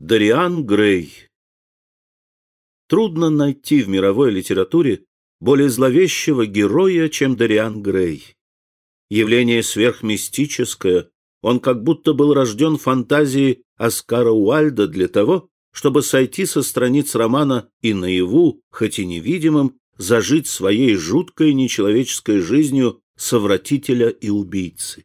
Дариан Грей Трудно найти в мировой литературе более зловещего героя, чем Дариан Грей. Явление сверхмистическое, он как будто был рожден фантазией Оскара Уальда для того, чтобы сойти со страниц романа и наяву, хоть и невидимым, зажить своей жуткой нечеловеческой жизнью совратителя и убийцы.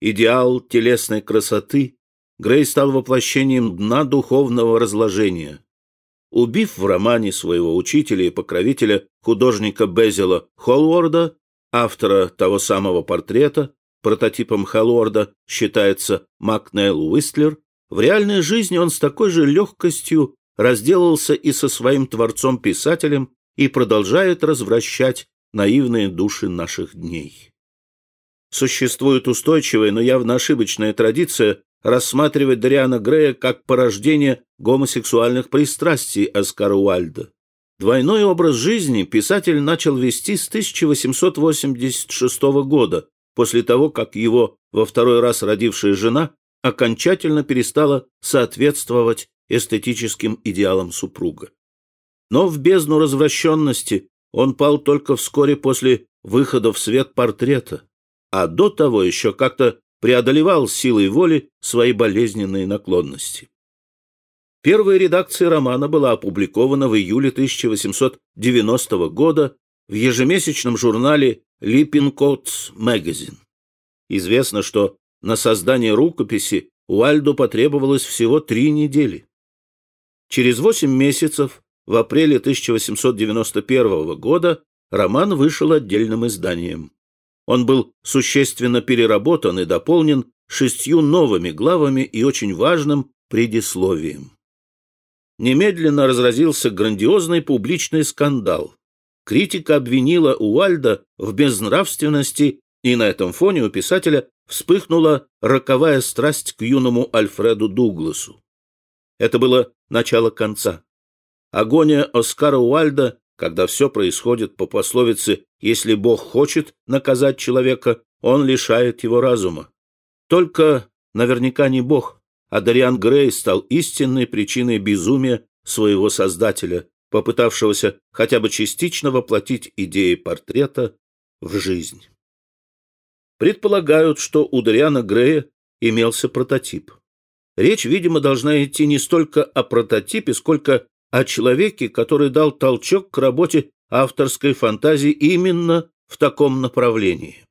Идеал телесной красоты Грей стал воплощением дна духовного разложения. Убив в романе своего учителя и покровителя, художника Безила Холлорда, автора того самого портрета, прототипом Холлорда считается Макнейл Уистлер, в реальной жизни он с такой же легкостью разделался и со своим творцом-писателем и продолжает развращать наивные души наших дней. Существует устойчивая, но явно ошибочная традиция рассматривать Дариана Грея как порождение гомосексуальных пристрастий Оскара Уальда. Двойной образ жизни писатель начал вести с 1886 года, после того, как его во второй раз родившая жена окончательно перестала соответствовать эстетическим идеалам супруга. Но в бездну развращенности он пал только вскоре после выхода в свет портрета, а до того еще как-то преодолевал силой воли свои болезненные наклонности. Первая редакция романа была опубликована в июле 1890 года в ежемесячном журнале Липпинкотс Magazine. Известно, что на создание рукописи Уальду потребовалось всего три недели. Через восемь месяцев, в апреле 1891 года, роман вышел отдельным изданием. Он был существенно переработан и дополнен шестью новыми главами и очень важным предисловием. Немедленно разразился грандиозный публичный скандал. Критика обвинила Уальда в безнравственности, и на этом фоне у писателя вспыхнула роковая страсть к юному Альфреду Дугласу. Это было начало конца. Агония Оскара Уальда когда все происходит по пословице «если Бог хочет наказать человека, он лишает его разума». Только наверняка не Бог, а Дариан Грей стал истинной причиной безумия своего создателя, попытавшегося хотя бы частично воплотить идеи портрета в жизнь. Предполагают, что у Дариана Грея имелся прототип. Речь, видимо, должна идти не столько о прототипе, сколько о человеке, который дал толчок к работе авторской фантазии именно в таком направлении.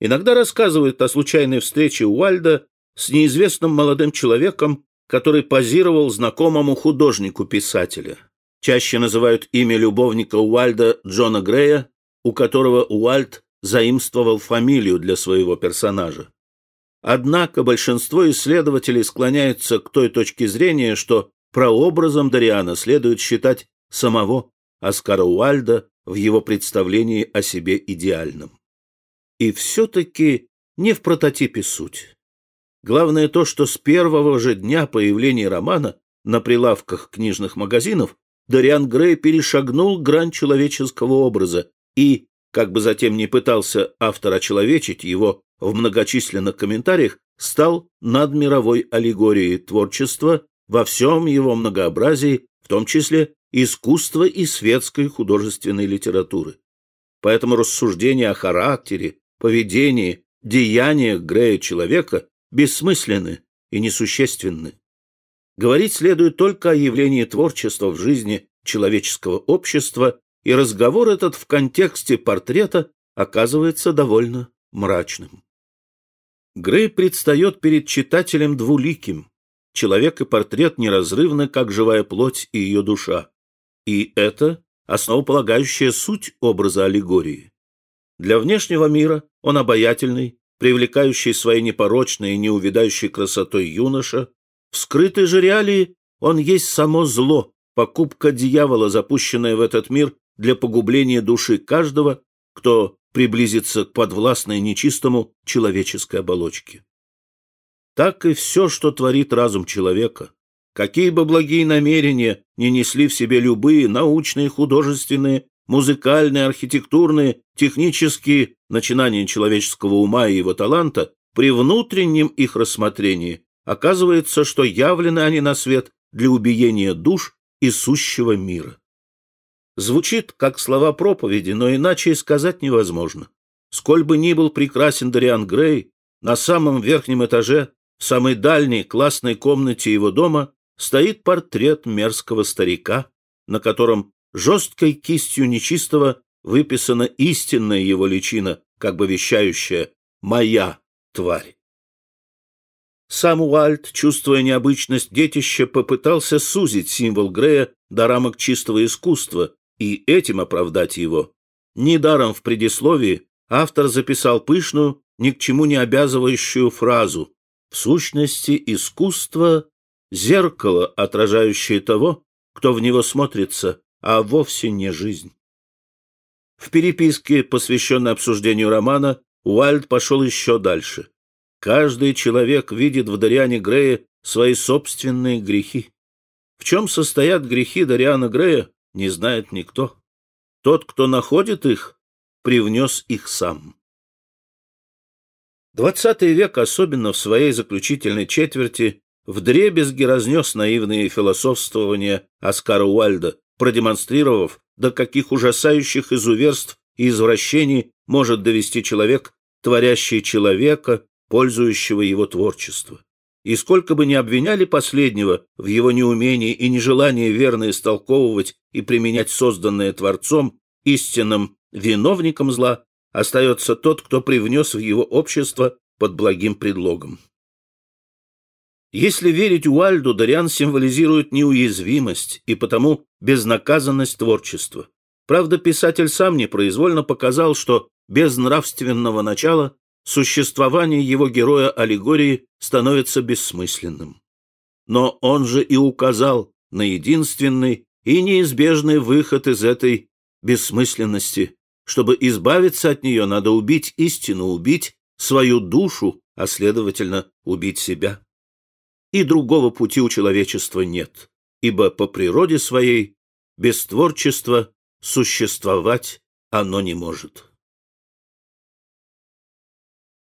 Иногда рассказывают о случайной встрече Уальда с неизвестным молодым человеком, который позировал знакомому художнику-писателя. Чаще называют имя любовника Уальда Джона Грея, у которого Уальд заимствовал фамилию для своего персонажа. Однако большинство исследователей склоняются к той точке зрения, что Прообразом Дариана следует считать самого Оскара Уальда в его представлении о себе идеальном. И все-таки не в прототипе суть. Главное то, что с первого же дня появления романа на прилавках книжных магазинов Дариан Грей перешагнул грань человеческого образа и, как бы затем не пытался автор очеловечить его в многочисленных комментариях, стал надмировой аллегорией творчества во всем его многообразии, в том числе искусства и светской художественной литературы. Поэтому рассуждения о характере, поведении, деяниях Грея человека бессмысленны и несущественны. Говорить следует только о явлении творчества в жизни человеческого общества, и разговор этот в контексте портрета оказывается довольно мрачным. Грей предстает перед читателем двуликим, человек и портрет неразрывны, как живая плоть и ее душа. И это основополагающая суть образа аллегории. Для внешнего мира он обаятельный, привлекающий своей непорочной и неувидающей красотой юноша. В скрытой же реалии он есть само зло, покупка дьявола, запущенная в этот мир для погубления души каждого, кто приблизится к подвластной нечистому человеческой оболочке так и все, что творит разум человека. Какие бы благие намерения не несли в себе любые научные, художественные, музыкальные, архитектурные, технические начинания человеческого ума и его таланта, при внутреннем их рассмотрении оказывается, что явлены они на свет для убиения душ и сущего мира. Звучит, как слова проповеди, но иначе и сказать невозможно. Сколь бы ни был прекрасен Дариан Грей, на самом верхнем этаже, в самой дальней классной комнате его дома, стоит портрет мерзкого старика, на котором жесткой кистью нечистого выписана истинная его личина, как бы вещающая «моя тварь». Сам Уальд, чувствуя необычность детища, попытался сузить символ Грея до рамок чистого искусства и этим оправдать его. Недаром в предисловии автор записал пышную, ни к чему не обязывающую фразу «В сущности, искусство — зеркало, отражающее того, кто в него смотрится, а вовсе не жизнь». В переписке, посвященной обсуждению романа, Уальд пошел еще дальше. Каждый человек видит в Дариане Грея свои собственные грехи. В чем состоят грехи Дариана Грея, не знает никто. Тот, кто находит их, привнес их сам. Двадцатый век, особенно в своей заключительной четверти, вдребезги разнес наивные философствования Оскара Уальда, продемонстрировав, до каких ужасающих изуверств и извращений может довести человек, творящий человека, пользующего его творчество. И сколько бы ни обвиняли последнего в его неумении и нежелании верно истолковывать и применять созданное Творцом, истинным виновником зла остается тот, кто привнес в его общество под благим предлогом. Если верить Уальду, Дариан символизирует неуязвимость и потому безнаказанность творчества. Правда, писатель сам непроизвольно показал, что без нравственного начала существование его героя аллегории становится бессмысленным. Но он же и указал на единственный и неизбежный выход из этой бессмысленности. Чтобы избавиться от нее, надо убить истину, убить свою душу, а, следовательно, убить себя и другого пути у человечества нет, ибо по природе своей без творчества существовать оно не может.